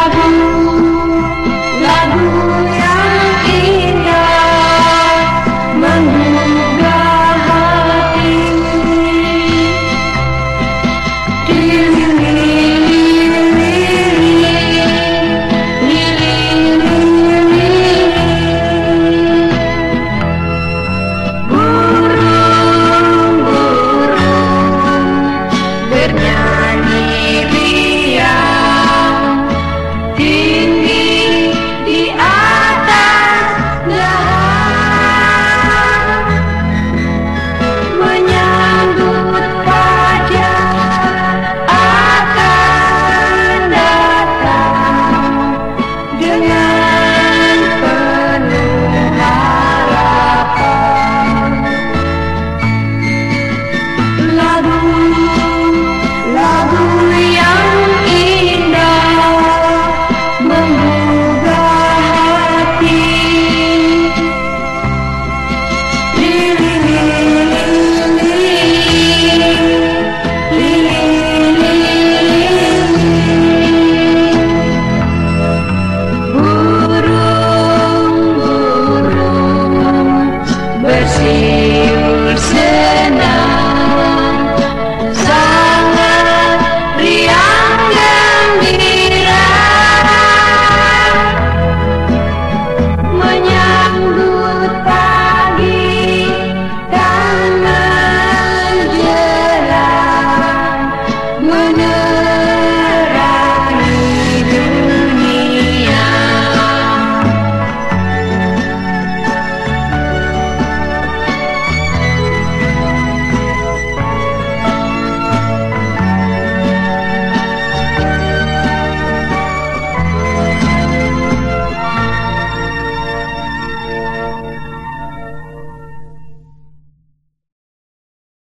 Chicago.